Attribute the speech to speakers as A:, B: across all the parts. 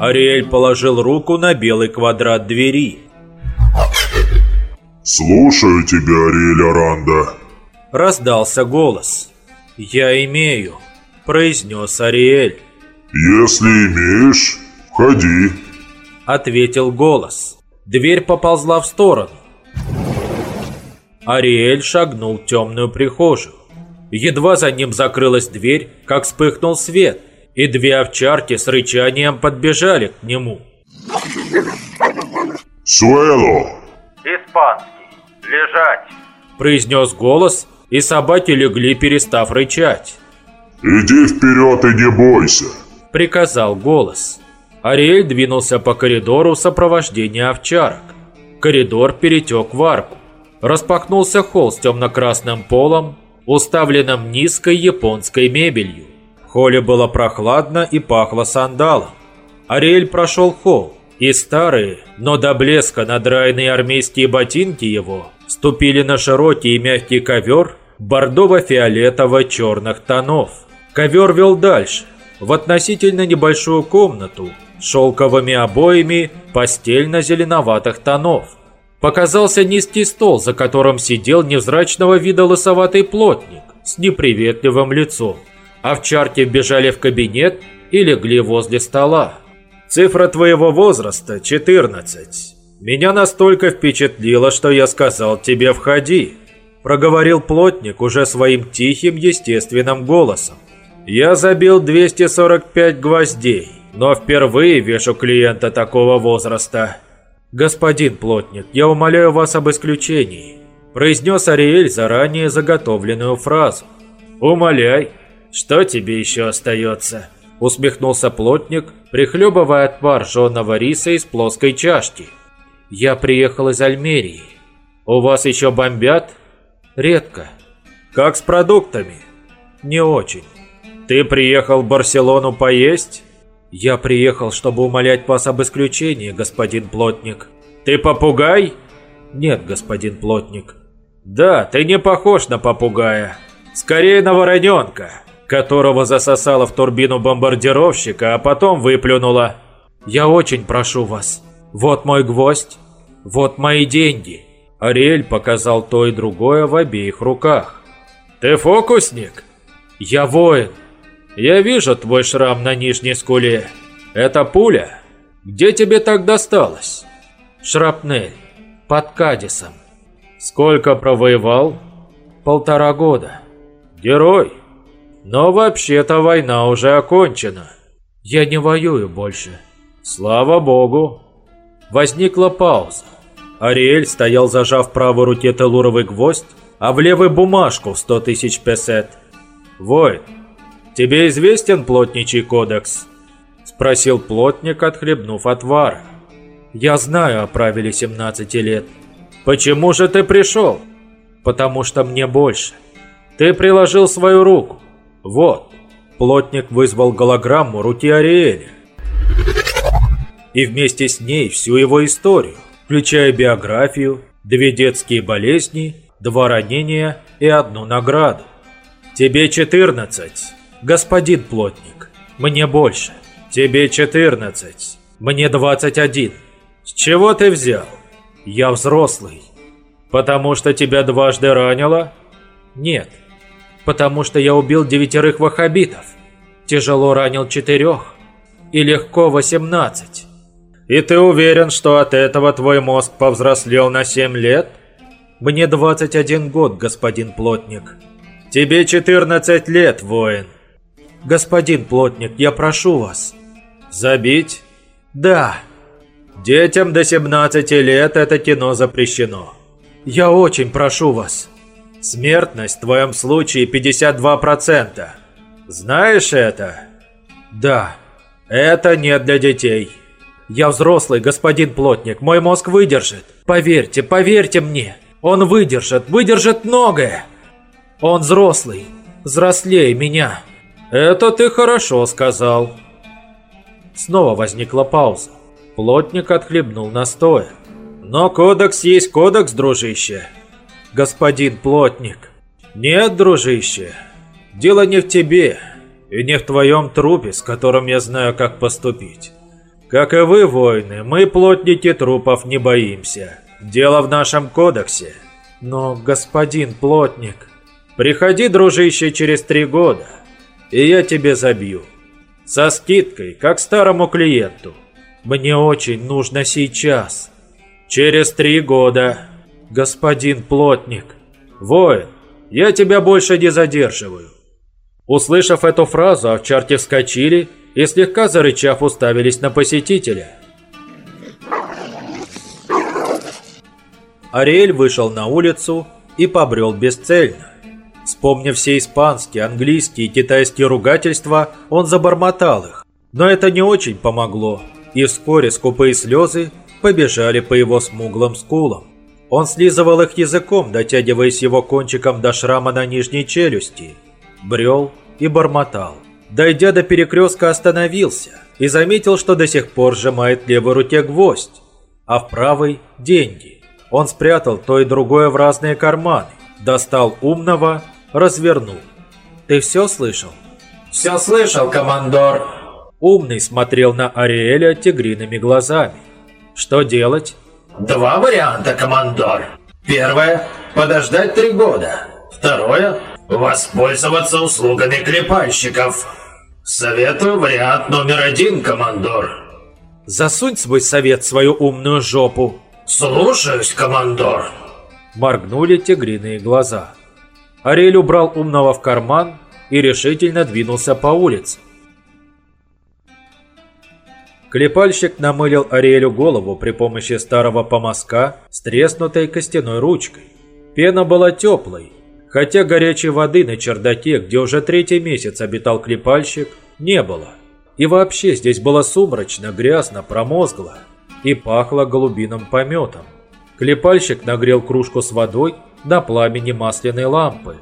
A: Ариэль положил руку на белый квадрат двери.
B: «Слушаю тебя, Ариэль Аранда», —
A: раздался голос. «Я имею», — произнес Ариэль.
B: «Если имеешь, входи», —
A: ответил голос. Дверь поползла в сторону. Ариэль шагнул в темную прихожую. Едва за ним закрылась дверь, как вспыхнул свет, и две овчарки с рычанием подбежали к нему.
B: «Суэло!»
A: «Испанский. Лежать!» произнес голос, и собаки легли, перестав рычать.
B: «Иди вперед и не бойся!»
A: приказал голос. Ариэль двинулся по коридору в сопровождении овчарок. Коридор перетек в арку. Распахнулся холл с темно-красным полом, уставленным низкой японской мебелью. Холле было прохладно и пахло сандалом. Ариэль прошел холл, и старые, но до блеска надраенные армейские ботинки его ступили на широкий и мягкий ковер бордово-фиолетово-черных тонов. Ковер вел дальше, в относительно небольшую комнату шелковыми обоями постельно-зеленоватых тонов. Показался низкий стол, за которым сидел невзрачного вида лысоватый плотник с неприветливым лицом. Овчарки бежали в кабинет и легли возле стола. «Цифра твоего возраста – 14. Меня настолько впечатлило, что я сказал тебе «входи», – проговорил плотник уже своим тихим, естественным голосом. Я забил 245 гвоздей, но впервые вешу клиента такого возраста. Господин плотник, я умоляю вас об исключении, произнес Ариэль заранее заготовленную фразу. Умоляй, что тебе еще остается? Усмехнулся плотник, прихлебывая отвар жженого риса из плоской чашки. Я приехал из Альмерии. У вас еще бомбят? Редко. Как с продуктами? Не очень. «Ты приехал в Барселону поесть?» «Я приехал, чтобы умолять вас об исключении, господин Плотник». «Ты попугай?» «Нет, господин Плотник». «Да, ты не похож на попугая. Скорее на вороненка, которого засосала в турбину бомбардировщика, а потом выплюнула». «Я очень прошу вас. Вот мой гвоздь. Вот мои деньги». Ариэль показал то и другое в обеих руках. «Ты фокусник?» «Я воин. Я вижу твой шрам на нижней скуле. Это пуля? Где тебе так досталось? Шрапнель. Под Кадисом. Сколько провоевал? Полтора года. Герой. Но вообще-то война уже окончена. Я не воюю больше. Слава богу. Возникла пауза. Ариэль стоял, зажав в правой руке телуровый гвоздь, а в левой бумажку в сто тысяч песет. Воин, «Тебе известен плотничий кодекс?» Спросил плотник, отхлебнув отвар. «Я знаю о правиле 17 лет. Почему же ты пришел?» «Потому что мне больше. Ты приложил свою руку. Вот». Плотник вызвал голограмму руки Ариэля. И вместе с ней всю его историю, включая биографию, две детские болезни, два ранения и одну награду. «Тебе 14. «Господин плотник, мне больше. Тебе 14, мне 21. С чего ты взял? Я взрослый. Потому что тебя дважды ранило? Нет. Потому что я убил девятерых ваххабитов. Тяжело ранил четырех. И легко 18. И ты уверен, что от этого твой мозг повзрослел на 7 лет? Мне 21 год, господин плотник. Тебе 14 лет, воин. «Господин плотник, я прошу вас». «Забить?» «Да». «Детям до 17 лет это кино запрещено». «Я очень прошу вас». «Смертность в твоем случае 52%. Знаешь это?» «Да». «Это не для детей». «Я взрослый, господин плотник, мой мозг выдержит. Поверьте, поверьте мне, он выдержит, выдержит многое. Он взрослый, взрослее меня». «Это ты хорошо сказал». Снова возникла пауза. Плотник отхлебнул настоя. «Но кодекс есть кодекс, дружище». «Господин Плотник». «Нет, дружище. Дело не в тебе и не в твоем трупе, с которым я знаю, как поступить. Как и вы, воины, мы плотники трупов не боимся. Дело в нашем кодексе. Но, господин плотник, приходи, дружище, через три года, и я тебе забью. Со скидкой, как старому клиенту. Мне очень нужно сейчас. Через три года, господин плотник. Воин, я тебя больше не задерживаю. Услышав эту фразу, овчарки вскочили и слегка зарычав уставились на посетителя. Ариэль вышел на улицу и побрел бесцельно. Вспомнив все испанские, английские и китайские ругательства, он забормотал их. Но это не очень помогло, и вскоре скупые слезы побежали по его смуглым скулам. Он слизывал их языком, дотягиваясь его кончиком до шрама на нижней челюсти. Брел и бормотал. Дойдя до перекрестка, остановился и заметил, что до сих пор сжимает в левой руке гвоздь, а в правой – деньги. Он спрятал то и другое в разные карманы, достал умного, развернул. «Ты все слышал?»
C: «Все слышал, командор!»
A: Умный смотрел на Ариэля тигриными глазами. «Что делать?»
C: «Два варианта, командор. Первое – подождать три года. Второе – воспользоваться услугами клепальщиков. Советую вариант номер один, командор».
A: «Засунь свой совет в свою умную жопу!»
C: «Слушаюсь, командор!»
A: Моргнули тигриные глаза. Ариэль убрал умного в карман и решительно двинулся по улице. Клепальщик намылил Ариэлю голову при помощи старого помазка с треснутой костяной ручкой. Пена была теплой, хотя горячей воды на чердаке, где уже третий месяц обитал клепальщик, не было. И вообще здесь было сумрачно, грязно, промозгло и пахло голубиным пометом. Клепальщик нагрел кружку с водой на пламени масляной лампы.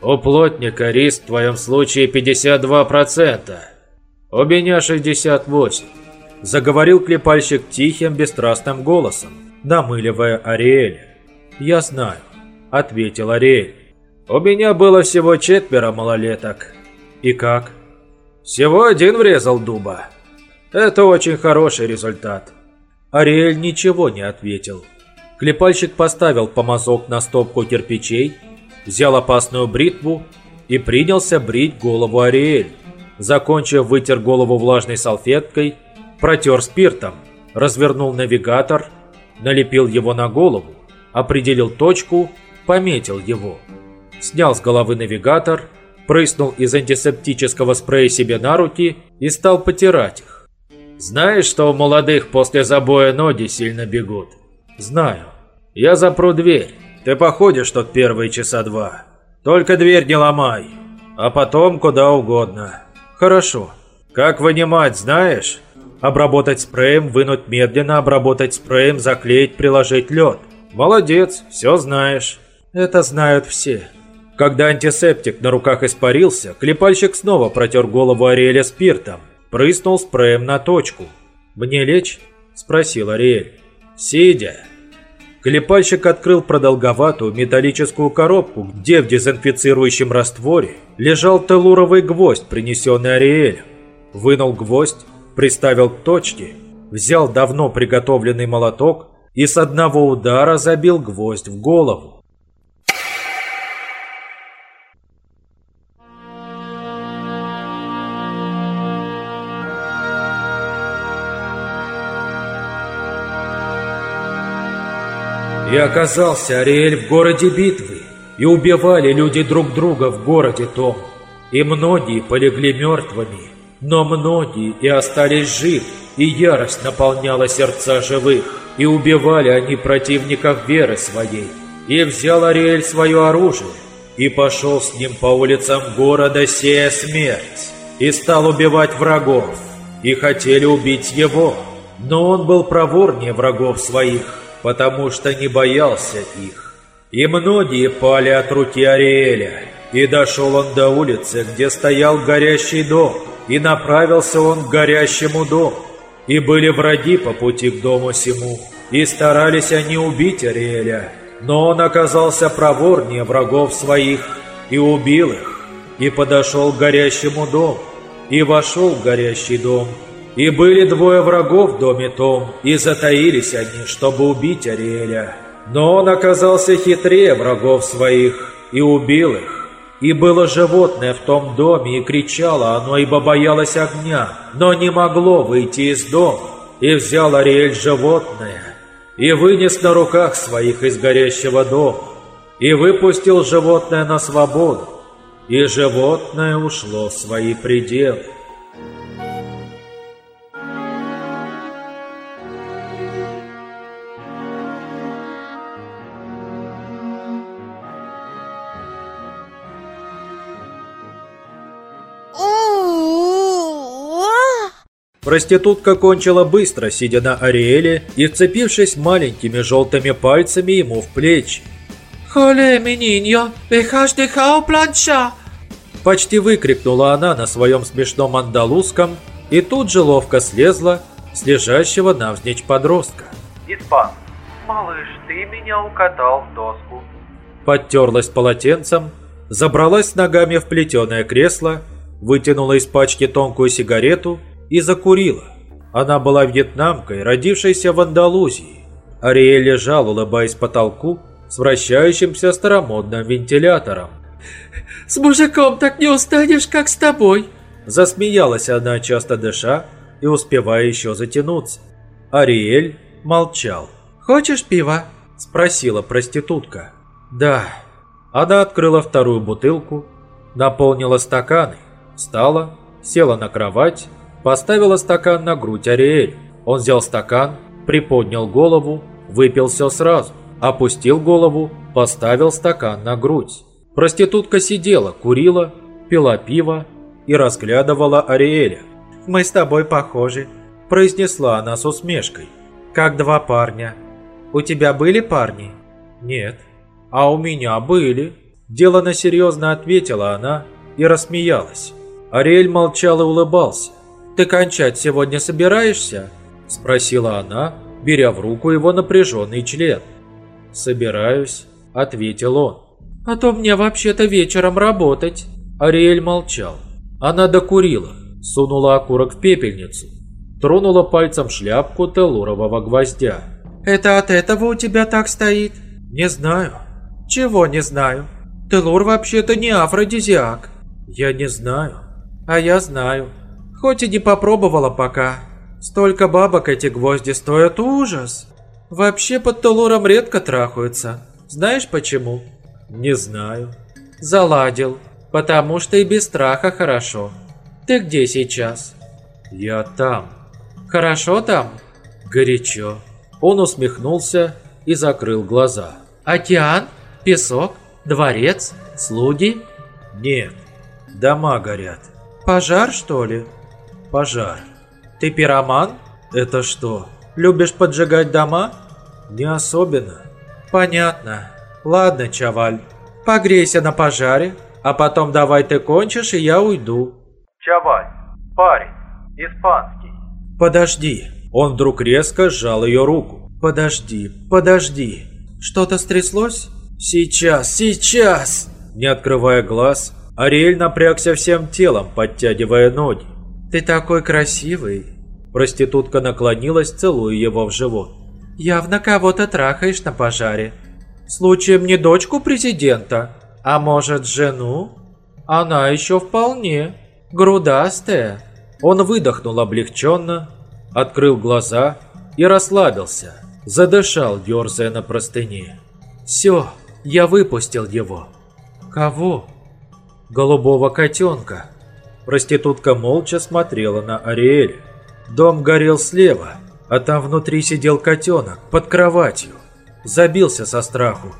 A: «У плотника риск в твоем случае 52%. У меня 68%. Заговорил клепальщик тихим, бесстрастным голосом, намыливая Ариэля. «Я знаю», — ответил Ариэль. «У меня было всего четверо малолеток». «И как?» «Всего один врезал дуба. Это очень хороший результат». Ариэль ничего не ответил. Клепальщик поставил помазок на стопку кирпичей, взял опасную бритву и принялся брить голову Ариэль. Закончив, вытер голову влажной салфеткой, протер спиртом, развернул навигатор, налепил его на голову, определил точку, пометил его. Снял с головы навигатор, прыснул из антисептического спрея себе на руки и стал потирать их. «Знаешь, что у молодых после забоя ноги сильно бегут?» «Знаю. Я запру дверь. Ты походишь тут первые часа два. Только дверь не ломай. А потом куда угодно. Хорошо. Как вынимать, знаешь? Обработать спреем, вынуть медленно, обработать спреем, заклеить, приложить лед. Молодец, все знаешь. Это знают все. Когда антисептик на руках испарился, клепальщик снова протер голову Ариэля спиртом, прыснул спреем на точку. «Мне лечь?» – спросил Ариэль. «Сидя». Клепальщик открыл продолговатую металлическую коробку, где в дезинфицирующем растворе лежал телуровый гвоздь, принесенный Ариэлем. Вынул гвоздь, приставил к точке, взял давно приготовленный молоток и с одного удара забил гвоздь в голову. Оказался Ариэль в городе битвы, и убивали люди друг друга в городе том. И многие полегли мертвыми, но многие и остались жив, и ярость наполняла сердца живых, и убивали они противников веры своей. И взял Ариэль свое оружие, и пошел с ним по улицам города, сея смерть, и стал убивать врагов, и хотели убить его, но он был проворнее врагов своих, потому что не боялся их. И многие пали от руки Ариэля, и дошел он до улицы, где стоял горящий дом, и направился он к горящему дому. И были враги по пути к дому сему, и старались они убить Ариэля, но он оказался проворнее врагов своих, и убил их, и подошел к горящему дому, и вошел в горящий дом, И были двое врагов в доме том, и затаились они, чтобы убить Ариэля. Но он оказался хитрее врагов своих и убил их. И было животное в том доме, и кричало оно, ибо боялось огня, но не могло выйти из дома. И взял Ариэль животное, и вынес на руках своих из горящего дома, и выпустил животное на свободу, и животное ушло в свои пределы. Проститутка кончила быстро, сидя на Ариэле и вцепившись маленькими желтыми пальцами ему в плечи.
D: «Холе, мининьо, бехаштехау планша!»
A: Почти выкрикнула она на своем смешном андалузском и тут же ловко слезла с лежащего навзничь подростка.
E: Испан. Малыш, ты меня укатал в доску.
A: Подтерлась полотенцем, забралась ногами в плетеное кресло, вытянула из пачки тонкую сигарету и закурила. Она была вьетнамкой, родившейся в Андалузии. Ариэль лежал, улыбаясь потолку, с вращающимся старомодным вентилятором.
D: «С мужиком так не устанешь, как с тобой!»
A: Засмеялась она, часто дыша и успевая еще затянуться. Ариэль молчал.
D: «Хочешь пива?»
A: – спросила проститутка. «Да». Она открыла вторую бутылку, наполнила стаканы, встала, села на кровать Поставила стакан на грудь Ариэль. Он взял стакан, приподнял голову, выпил все сразу. Опустил голову, поставил стакан на грудь. Проститутка сидела, курила, пила пиво и разглядывала Ариэля.
D: «Мы с тобой похожи», – произнесла она с усмешкой. «Как два парня. У тебя были парни?»
A: «Нет». «А у меня были». Делано серьезно ответила она и рассмеялась. Ариэль молчал и улыбался.
D: «Ты кончать сегодня собираешься?» – спросила она, беря в руку его напряженный член.
A: «Собираюсь», – ответил он.
D: «А то мне вообще-то вечером работать».
A: Ариэль молчал. Она докурила, сунула окурок в пепельницу, тронула пальцем шляпку телурового гвоздя.
D: «Это от этого у тебя так стоит?»
A: «Не знаю».
D: «Чего не знаю? Телур вообще-то не афродизиак».
A: «Я не знаю».
D: «А я знаю». Хоть и не попробовала пока. Столько бабок эти гвозди стоят ужас. Вообще под Тулуром редко трахаются. Знаешь почему?
A: Не знаю.
D: Заладил. Потому что и без страха хорошо. Ты где сейчас?
A: Я там.
D: Хорошо там?
A: Горячо. Он усмехнулся и закрыл глаза.
D: Океан? Песок? Дворец? Слуги?
A: Нет. Дома горят.
D: Пожар, что ли?
A: Пожар.
D: Ты пироман?
A: Это что?
D: Любишь поджигать дома?
A: Не особенно.
D: Понятно. Ладно, Чаваль. Погрейся на пожаре, а потом давай ты кончишь, и я уйду.
E: Чаваль. Парень. Испанский.
D: Подожди.
A: Он вдруг резко сжал ее руку.
D: Подожди, подожди. Что-то стряслось?
A: Сейчас, сейчас! Не открывая глаз, Ариэль напрягся всем телом, подтягивая ноги.
D: «Ты такой красивый!»
A: Проститутка наклонилась, целуя его в живот.
D: «Явно кого-то трахаешь на пожаре. Случаем не дочку президента, а может жену? Она еще вполне грудастая».
A: Он выдохнул облегченно, открыл глаза и расслабился. Задышал, дерзая на простыне. «Все, я выпустил его».
D: «Кого?»
A: «Голубого котенка». Проститутка молча смотрела на Ариэля. Дом горел слева, а там внутри сидел котенок под кроватью. Забился со страху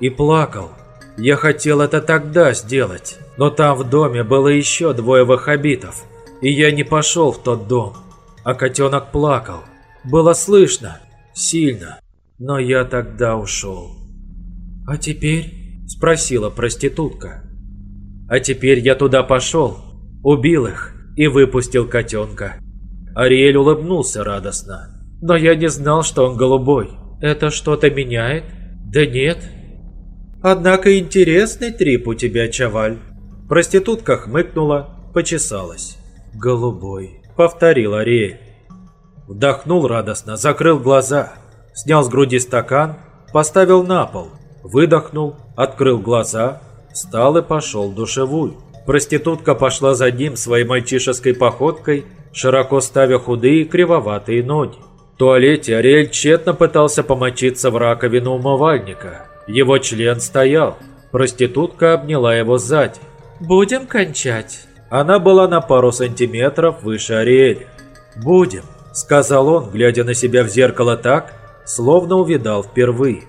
A: и плакал. Я хотел это тогда сделать, но там в доме было еще двое ваххабитов, и я не пошел в тот дом. А котенок плакал. Было слышно, сильно, но я тогда ушел.
D: «А теперь?»
A: – спросила проститутка. «А теперь я туда пошел, Убил их и выпустил котенка. Ариэль улыбнулся радостно. Но я не знал, что он голубой. Это что-то меняет? Да нет. Однако интересный трип у тебя, Чаваль. Проститутка хмыкнула, почесалась. Голубой. — повторил Ариэль. Вдохнул радостно, закрыл глаза, снял с груди стакан, поставил на пол, выдохнул, открыл глаза, встал и пошел в душевую. Проститутка пошла за ним своей мальчишеской походкой, широко ставя худые кривоватые ноги. В туалете Ариэль тщетно пытался помочиться в раковину умывальника. Его член стоял. Проститутка обняла его сзади.
D: «Будем кончать?»
A: Она была на пару сантиметров выше Ариэля. «Будем», — сказал он, глядя на себя в зеркало так, словно увидал впервые.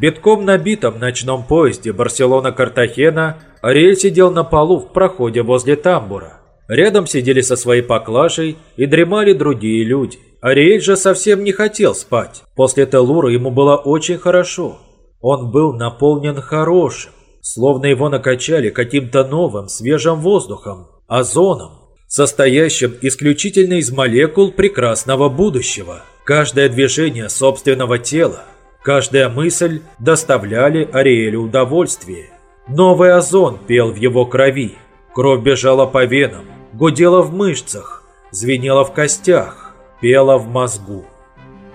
A: Битком набитом ночном поезде Барселона-Картахена Ариэль сидел на полу в проходе возле тамбура. Рядом сидели со своей поклажей и дремали другие люди. Ариэль же совсем не хотел спать. После Телура ему было очень хорошо. Он был наполнен хорошим, словно его накачали каким-то новым, свежим воздухом, озоном, состоящим исключительно из молекул прекрасного будущего. Каждое движение собственного тела, каждая мысль доставляли Ариэлю удовольствие. Новый озон пел в его крови, кровь бежала по венам, гудела в мышцах, звенела в костях, пела в мозгу.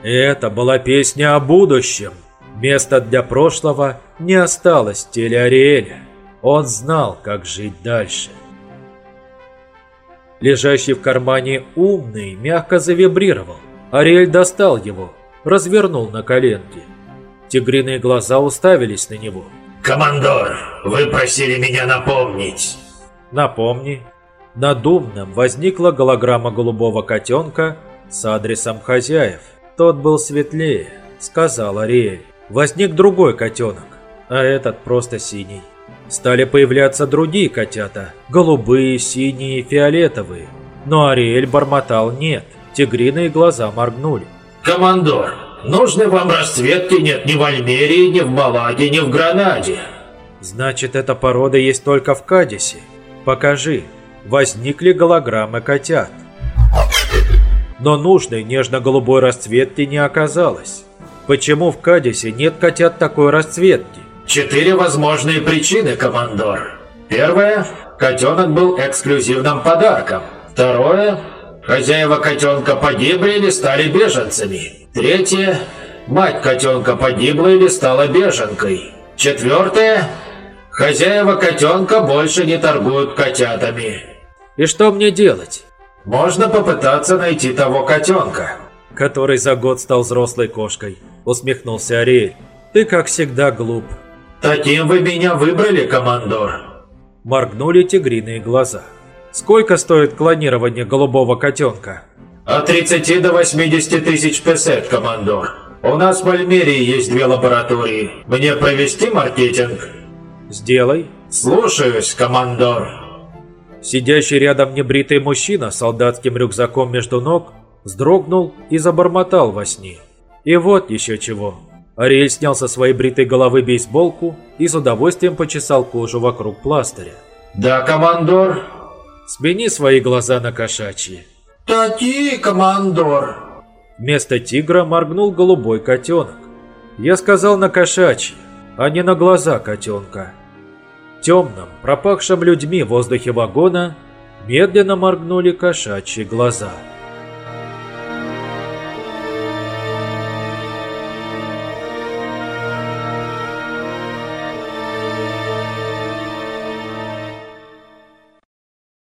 A: Это была песня о будущем. Места для прошлого не осталось в теле Ариэля. Он знал, как жить дальше. Лежащий в кармане умный мягко завибрировал. Ариэль достал его, развернул на коленке. Тигриные глаза уставились на него.
C: «Командор, вы просили меня напомнить».
A: «Напомни». Над умным возникла голограмма голубого котенка с адресом хозяев. Тот был светлее, сказал Ариэль. Возник другой котенок, а этот просто синий. Стали появляться другие котята, голубые, синие, фиолетовые. Но Ариэль бормотал «нет». Тигриные глаза моргнули.
C: «Командор, нужной вам расцветки нет ни в Альмерии, ни в Маладе, ни в Гранаде».
A: «Значит, эта порода есть только в Кадисе. Покажи, возникли голограммы котят». Но нужной нежно-голубой расцветки не оказалось. Почему в Кадисе нет котят такой расцветки?
C: Четыре возможные причины, командор. Первое. Котенок был эксклюзивным подарком. Второе. Хозяева котенка погибли или стали беженцами. Третье. Мать котенка погибла или стала беженкой. Четвертое. Хозяева котенка больше не торгуют котятами.
A: И что мне делать?
C: Можно попытаться найти того котенка.
A: Который за год стал взрослой кошкой. Усмехнулся Ариэль. Ты, как всегда, глуп.
C: Таким вы меня выбрали, командор.
A: Моргнули тигриные глаза. Сколько стоит клонирование голубого котенка?
C: От 30 до 80 тысяч песет, командор. У нас в Альмерии есть две лаборатории. Мне провести маркетинг?
A: Сделай.
C: Слушаюсь, командор.
A: Сидящий рядом небритый мужчина с солдатским рюкзаком между ног вздрогнул и забормотал во сне. И вот еще чего. Ариэль снял со своей бритой головы бейсболку и с удовольствием почесал кожу вокруг пластыря.
C: Да, командор.
A: Смени свои глаза на кошачьи.
C: Такие, командор.
A: Вместо тигра моргнул голубой котенок. Я сказал на кошачьи, а не на глаза котенка. В темном, пропахшем людьми в воздухе вагона медленно моргнули кошачьи глаза.